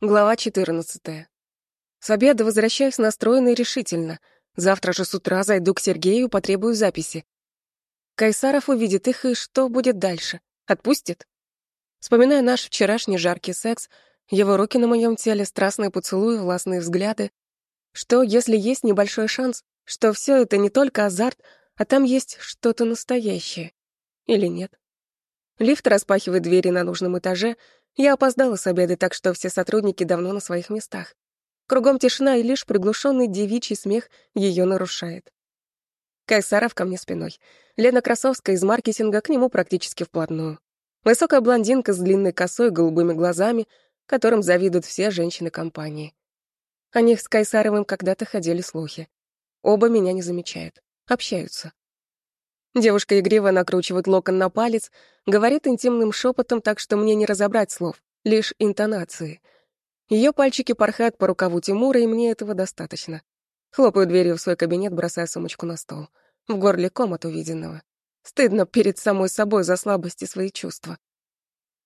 Глава 14. С обеда возвращаюсь настроенной решительно. Завтра же с утра зайду к Сергею, потребую записи. Кайсаров увидит их, и что будет дальше? Отпустит? Вспоминаю наш вчерашний жаркий секс, его руки на моем теле, страстные поцелуи, властные взгляды. Что, если есть небольшой шанс, что все это не только азарт, а там есть что-то настоящее? Или нет? Лифт распахивает двери на нужном этаже — я опоздала с обеда, так что все сотрудники давно на своих местах. Кругом тишина, и лишь приглушенный девичий смех ее нарушает. Кайсаров ко мне спиной. Лена Красовская из маркетинга к нему практически вплотную. Высокая блондинка с длинной косой, голубыми глазами, которым завидуют все женщины компании. О них с Кайсаровым когда-то ходили слухи. Оба меня не замечают. Общаются. Девушка игриво накручивает локон на палец, говорит интимным шепотом, так что мне не разобрать слов, лишь интонации. Ее пальчики порхают по рукаву Тимура, и мне этого достаточно. Хлопаю дверью в свой кабинет, бросая сумочку на стол. В горле ком от увиденного. Стыдно перед самой собой за слабости свои чувства.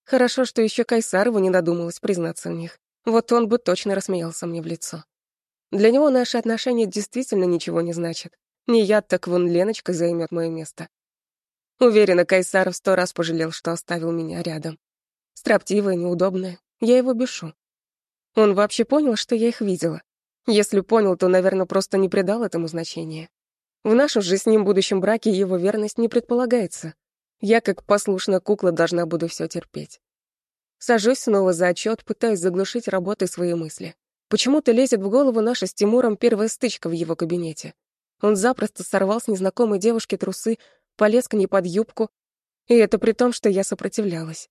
Хорошо, что еще Кайсарову не додумалась признаться в них. Вот он бы точно рассмеялся мне в лицо. Для него наши отношения действительно ничего не значат. Не я, так вон Леночка займет мое место. Уверена, Кайсаров сто раз пожалел, что оставил меня рядом. Строптивая, неудобная. Я его бешу. Он вообще понял, что я их видела. Если понял, то, наверное, просто не придал этому значения. В нашем же с ним будущем браке его верность не предполагается. Я, как послушная кукла, должна буду все терпеть. Сажусь снова за отчет, пытаюсь заглушить работой свои мысли. Почему-то лезет в голову наша с Тимуром первая стычка в его кабинете. Он запросто сорвал с незнакомой девушки трусы, полез к ней под юбку, и это при том, что я сопротивлялась.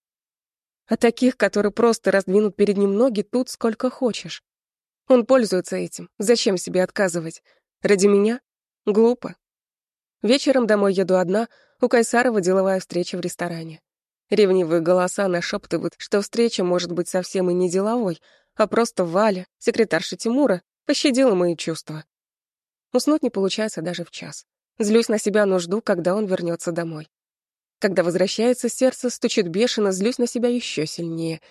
А таких, которые просто раздвинут перед ним ноги, тут сколько хочешь. Он пользуется этим. Зачем себе отказывать? Ради меня? Глупо. Вечером домой еду одна, у Кайсарова деловая встреча в ресторане. Ревнивые голоса нашептывают, что встреча может быть совсем и не деловой, а просто Валя, секретарша Тимура, пощадила мои чувства. Уснуть не получается даже в час. Злюсь на себя, но жду, когда он вернется домой. Когда возвращается, сердце стучит бешено, злюсь на себя еще сильнее.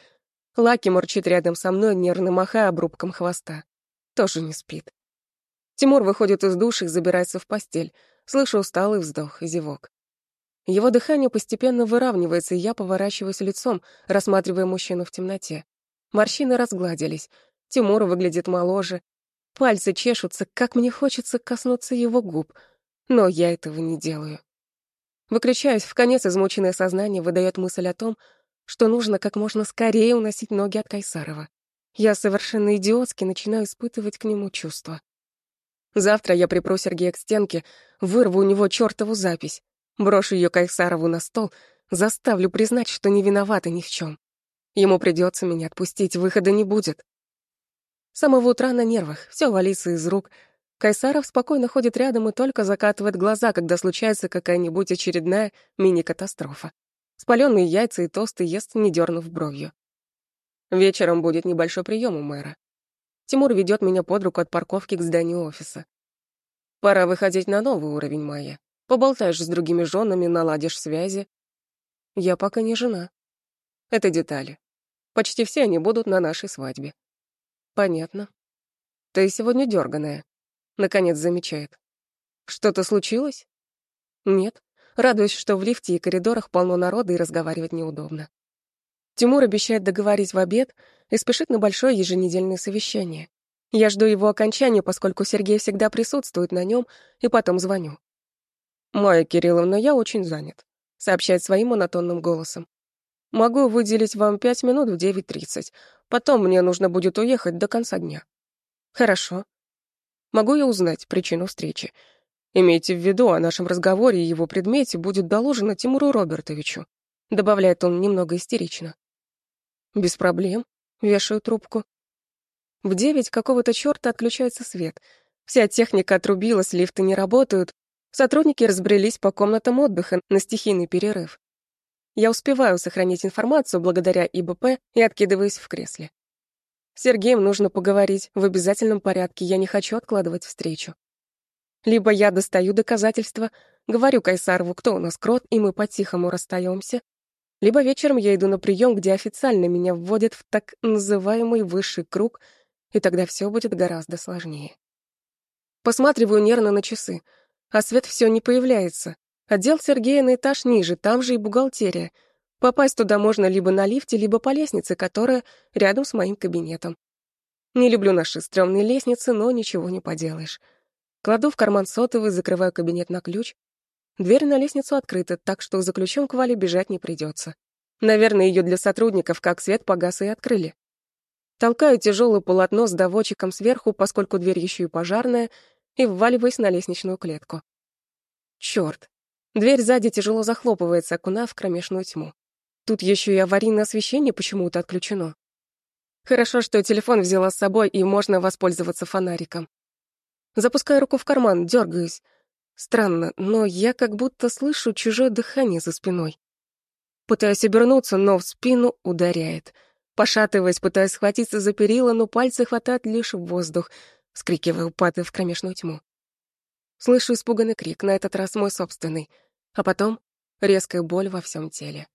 Лаки мурчит рядом со мной, нервно махая обрубком хвоста. Тоже не спит. Тимур выходит из души и забирается в постель. Слышу усталый вздох и зевок. Его дыхание постепенно выравнивается, и я поворачиваюсь лицом, рассматривая мужчину в темноте. Морщины разгладились. Тимур выглядит моложе, Пальцы чешутся, как мне хочется коснуться его губ, но я этого не делаю. Выключаюсь, в конец измученное сознание выдает мысль о том, что нужно как можно скорее уносить ноги от Кайсарова. Я совершенно идиотски начинаю испытывать к нему чувства. Завтра я припру Сергея к стенке, вырву у него чертову запись, брошу ее Кайсарову на стол, заставлю признать, что не виновата ни в чем. Ему придется меня отпустить, выхода не будет. Самого утра на нервах, все валится из рук. Кайсаров спокойно ходит рядом и только закатывает глаза, когда случается какая-нибудь очередная мини-катастрофа. Спаленные яйца и тосты ест, не дернув бровью. Вечером будет небольшой прием у мэра. Тимур ведет меня под руку от парковки к зданию офиса. Пора выходить на новый уровень, Майя. Поболтаешь с другими женами, наладишь связи. Я пока не жена. Это детали. Почти все они будут на нашей свадьбе. Понятно. Ты сегодня дерганая. Наконец замечает. Что-то случилось? Нет. Радуюсь, что в лифте и коридорах полно народа и разговаривать неудобно. Тимур обещает договорить в обед и спешит на большое еженедельное совещание. Я жду его окончания, поскольку Сергей всегда присутствует на нем, и потом звоню. «Майя Кирилловна, я очень занят», — сообщает своим монотонным голосом. Могу выделить вам пять минут в 9.30. Потом мне нужно будет уехать до конца дня. Хорошо. Могу я узнать причину встречи? Имейте в виду, о нашем разговоре и его предмете будет доложено Тимуру Робертовичу. Добавляет он немного истерично. Без проблем. Вешаю трубку. В девять какого-то черта отключается свет. Вся техника отрубилась, лифты не работают. Сотрудники разбрелись по комнатам отдыха на стихийный перерыв. Я успеваю сохранить информацию благодаря ИБП и откидываюсь в кресле. С Сергеем нужно поговорить в обязательном порядке, я не хочу откладывать встречу. Либо я достаю доказательства, говорю Кайсарову, кто у нас крот, и мы по-тихому расстаемся, Либо вечером я иду на прием, где официально меня вводят в так называемый высший круг, и тогда все будет гораздо сложнее. Посматриваю нервно на часы, а свет все не появляется. Отдел Сергея на этаж ниже, там же и бухгалтерия. Попасть туда можно либо на лифте, либо по лестнице, которая рядом с моим кабинетом. Не люблю наши стрёмные лестницы, но ничего не поделаешь. Кладу в карман сотовый, закрываю кабинет на ключ. Дверь на лестницу открыта, так что за ключом к Вале бежать не придется. Наверное, ее для сотрудников как свет погас и открыли. Толкаю тяжелое полотно с доводчиком сверху, поскольку дверь еще и пожарная, и вваливаюсь на лестничную клетку. Черт! Дверь сзади тяжело захлопывается, окунав в кромешную тьму. Тут еще и аварийное освещение почему-то отключено. Хорошо, что телефон взяла с собой, и можно воспользоваться фонариком. Запускаю руку в карман, дергаюсь. Странно, но я как будто слышу чужое дыхание за спиной. Пытаюсь обернуться, но в спину ударяет — Пошатываясь, пытаясь схватиться за перила, но пальцы хватают лишь в воздух, скрикивая, падая в кромешную тьму. Слышу испуганный крик, на этот раз мой собственный, а потом резкая боль во всем теле.